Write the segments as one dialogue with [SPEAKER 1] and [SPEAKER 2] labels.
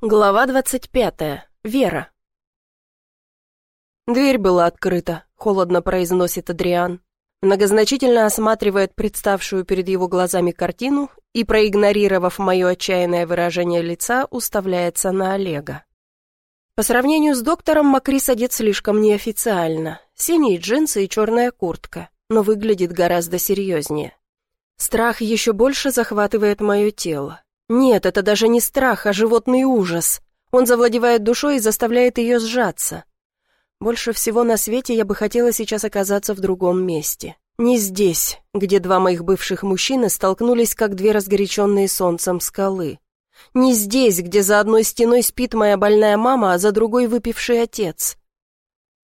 [SPEAKER 1] Глава двадцать пятая. Вера. Дверь была открыта, холодно произносит Адриан. Многозначительно осматривает представшую перед его глазами картину и, проигнорировав мое отчаянное выражение лица, уставляется на Олега. По сравнению с доктором, Макрис одет слишком неофициально. Синие джинсы и черная куртка, но выглядит гораздо серьезнее. Страх еще больше захватывает мое тело. Нет, это даже не страх, а животный ужас. Он завладевает душой и заставляет ее сжаться. Больше всего на свете я бы хотела сейчас оказаться в другом месте. Не здесь, где два моих бывших мужчины столкнулись, как две разгоряченные солнцем скалы. Не здесь, где за одной стеной спит моя больная мама, а за другой выпивший отец.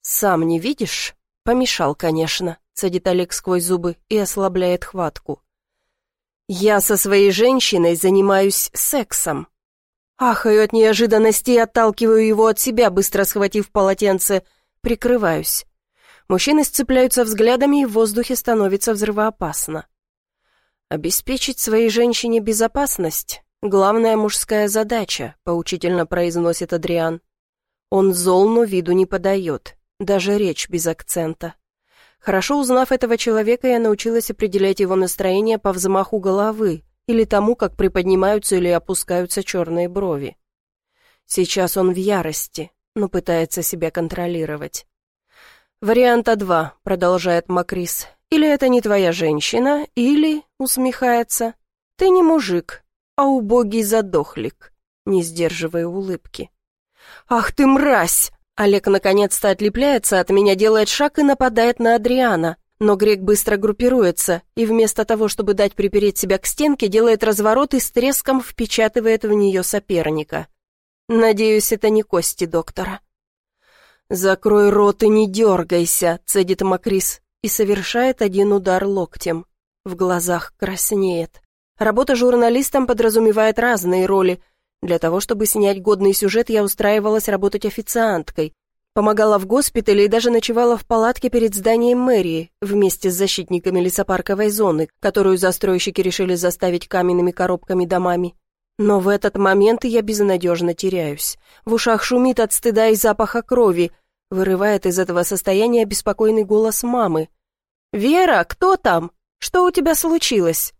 [SPEAKER 1] «Сам не видишь?» «Помешал, конечно», — садит Олег сквозь зубы и ослабляет хватку. «Я со своей женщиной занимаюсь сексом». Ахаю от неожиданности и отталкиваю его от себя, быстро схватив полотенце. Прикрываюсь. Мужчины сцепляются взглядами, и в воздухе становится взрывоопасно. «Обеспечить своей женщине безопасность — главная мужская задача», — поучительно произносит Адриан. Он зол, но виду не подает, даже речь без акцента. Хорошо узнав этого человека, я научилась определять его настроение по взмаху головы или тому, как приподнимаются или опускаются черные брови. Сейчас он в ярости, но пытается себя контролировать. «Варианта два», — продолжает Макрис. «Или это не твоя женщина, или, — усмехается, — ты не мужик, а убогий задохлик», не сдерживая улыбки. «Ах ты мразь!» Олег наконец-то отлепляется от меня, делает шаг и нападает на Адриана. Но грек быстро группируется и вместо того, чтобы дать припереть себя к стенке, делает разворот и с треском впечатывает в нее соперника. Надеюсь, это не кости доктора. «Закрой рот и не дергайся», — цедит Макрис и совершает один удар локтем. В глазах краснеет. Работа журналистом подразумевает разные роли — для того, чтобы снять годный сюжет, я устраивалась работать официанткой. Помогала в госпитале и даже ночевала в палатке перед зданием мэрии вместе с защитниками лесопарковой зоны, которую застройщики решили заставить каменными коробками домами. Но в этот момент я безнадежно теряюсь. В ушах шумит от стыда и запаха крови, вырывает из этого состояния беспокойный голос мамы. «Вера, кто там? Что у тебя случилось?»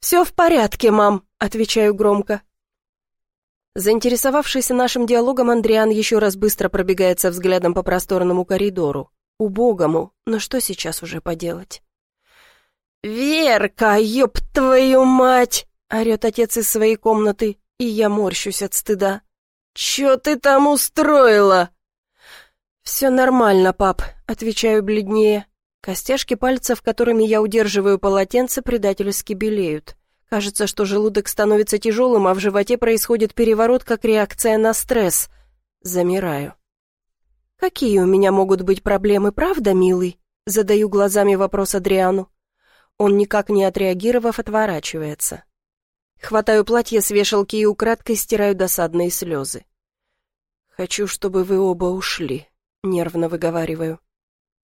[SPEAKER 1] «Все в порядке, мам», — отвечаю громко. Заинтересовавшийся нашим диалогом, Андриан еще раз быстро пробегается взглядом по просторному коридору. Убогому, но что сейчас уже поделать? «Верка, ёб твою мать!» — орёт отец из своей комнаты, и я морщусь от стыда. «Чё ты там устроила?» «Все нормально, пап», — отвечаю бледнее. Костяшки пальцев, которыми я удерживаю полотенце, предательски белеют. Кажется, что желудок становится тяжелым, а в животе происходит переворот, как реакция на стресс. Замираю. «Какие у меня могут быть проблемы, правда, милый?» Задаю глазами вопрос Адриану. Он, никак не отреагировав, отворачивается. Хватаю платье с вешалки и украдкой стираю досадные слезы. «Хочу, чтобы вы оба ушли», — нервно выговариваю.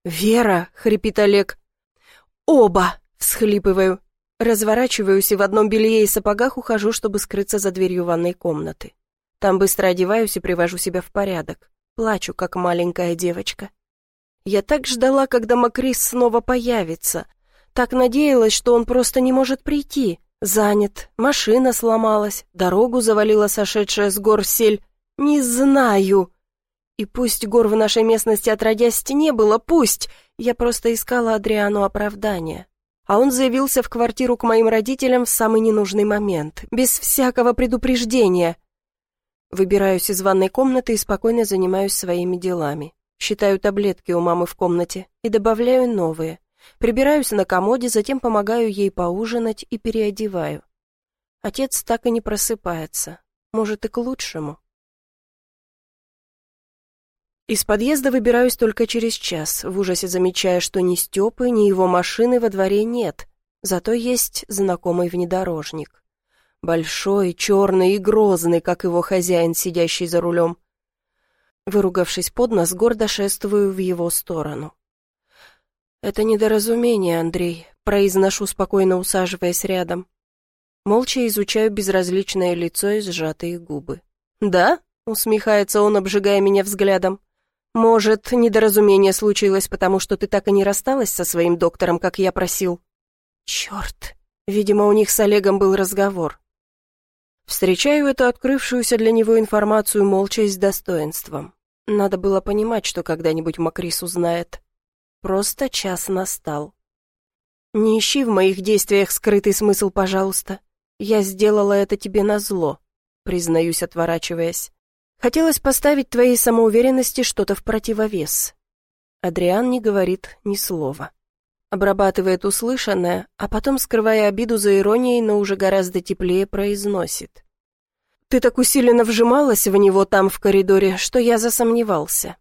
[SPEAKER 1] «Вера!» — хрипит Олег. «Оба!» — всхлипываю. Разворачиваюсь и в одном белье и сапогах ухожу, чтобы скрыться за дверью ванной комнаты. Там быстро одеваюсь и привожу себя в порядок. Плачу, как маленькая девочка. Я так ждала, когда Макрис снова появится. Так надеялась, что он просто не может прийти. Занят, машина сломалась, дорогу завалила сошедшая с гор сель. Не знаю. И пусть гор в нашей местности отродясь не было, пусть. Я просто искала Адриану оправдания а он заявился в квартиру к моим родителям в самый ненужный момент, без всякого предупреждения. Выбираюсь из ванной комнаты и спокойно занимаюсь своими делами. Считаю таблетки у мамы в комнате и добавляю новые. Прибираюсь на комоде, затем помогаю ей поужинать и переодеваю. Отец так и не просыпается. Может, и к лучшему. Из подъезда выбираюсь только через час, в ужасе замечая, что ни Степы, ни его машины во дворе нет, зато есть знакомый внедорожник. Большой, черный и грозный, как его хозяин, сидящий за рулем. Выругавшись под нос, гордо шествую в его сторону. «Это недоразумение, Андрей», — произношу, спокойно усаживаясь рядом. Молча изучаю безразличное лицо и сжатые губы. «Да?» — усмехается он, обжигая меня взглядом. «Может, недоразумение случилось, потому что ты так и не рассталась со своим доктором, как я просил?» «Черт! Видимо, у них с Олегом был разговор». Встречаю эту открывшуюся для него информацию молча и с достоинством. Надо было понимать, что когда-нибудь Макрис узнает. Просто час настал. «Не ищи в моих действиях скрытый смысл, пожалуйста. Я сделала это тебе назло», — признаюсь, отворачиваясь. Хотелось поставить твоей самоуверенности что-то в противовес. Адриан не говорит ни слова. Обрабатывает услышанное, а потом, скрывая обиду за иронией, но уже гораздо теплее произносит. «Ты так усиленно вжималась в него там, в коридоре, что я засомневался».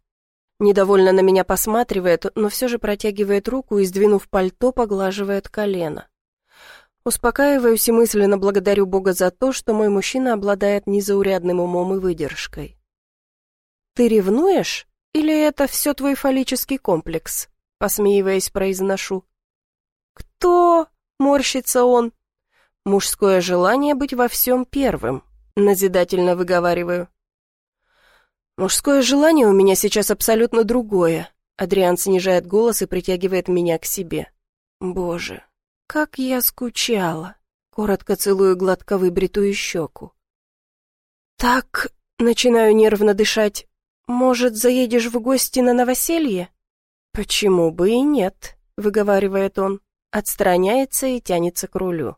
[SPEAKER 1] Недовольно на меня посматривает, но все же протягивает руку и, сдвинув пальто, поглаживает колено. Успокаиваюсь и мысленно благодарю Бога за то, что мой мужчина обладает незаурядным умом и выдержкой. «Ты ревнуешь? Или это все твой фаллический комплекс?» Посмеиваясь, произношу. «Кто?» — морщится он. «Мужское желание быть во всем первым», — назидательно выговариваю. «Мужское желание у меня сейчас абсолютно другое», — Адриан снижает голос и притягивает меня к себе. «Боже, как я скучала!» Коротко целую гладко выбритую щеку. «Так...» — начинаю нервно дышать. «Может, заедешь в гости на новоселье?» «Почему бы и нет?» — выговаривает он, отстраняется и тянется к рулю.